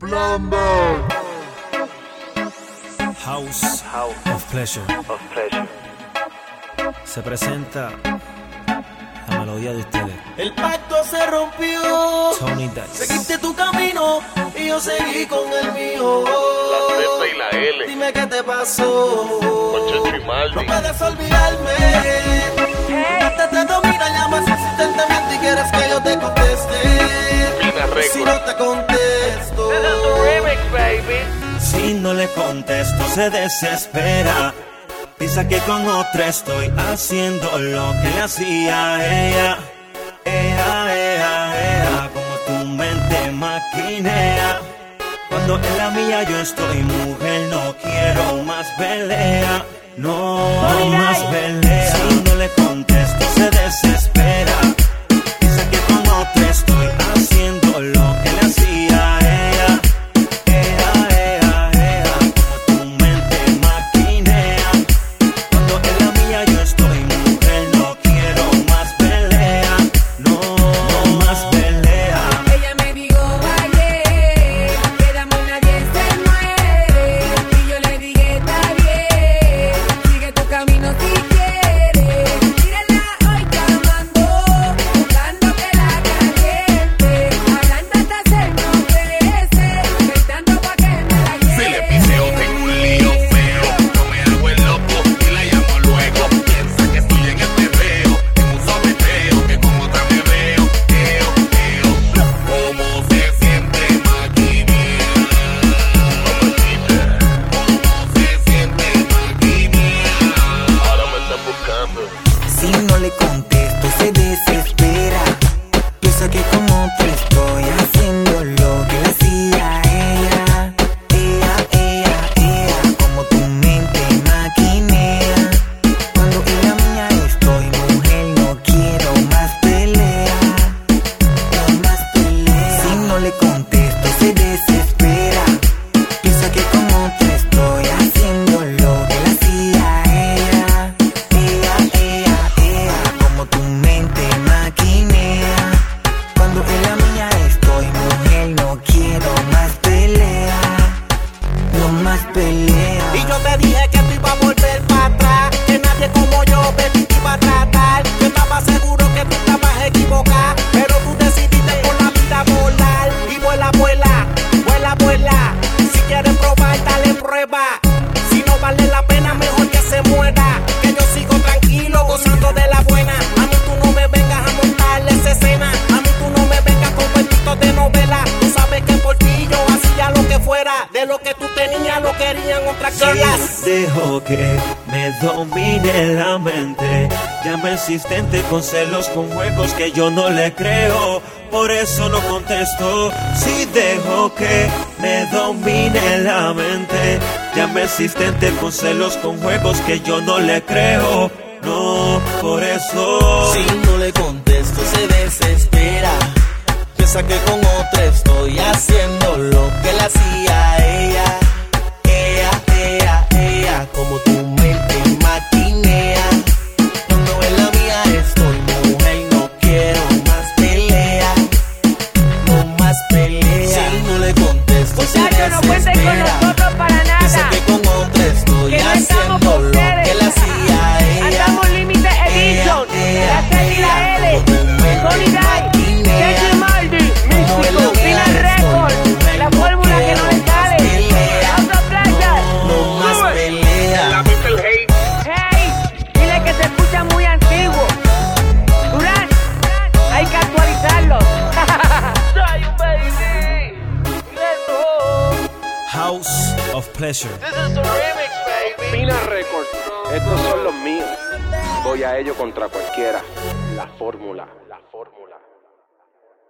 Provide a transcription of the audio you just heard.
Plan House, House of, pleasure. Se presenta la melodía de ustedes. El pacto se rompió. Tony Seguiste tu camino y yo seguí con el mío. La Z y la L. Dime qué te pasó. No puedes olvidarme. Hey. Te domina, llamas no se desespera. Piensa que con otra estoy haciendo lo que le hacía a ella. Ea, ea, ea, como tu mente maquinea. Cuando en la mía yo estoy mujer, no quiero más pelea. No más pelea. Estoy haciendo lo que a ella, ella, ella, ella, como tu mente maquina. Cuando es la mía estoy mujer no quiero más pelea, más pelea. Si no le contesto se des. Si no vale la pena, mejor que se muera. más. Dejo que me domine la mente. Llama insistente con celos, con juegos que yo no le creo. Por eso no contesto. Si dejo que me domine la mente. Llama insistente con celos, con juegos que yo no le creo. No, por eso. Si no le contesto, se desespera. Piensa que con otra estoy Muchachos, no cuenten con nosotros. pleasure. This is the remix, baby. Pina Records. Estos son los míos. Voy a ello contra cualquiera. La fórmula, la fórmula.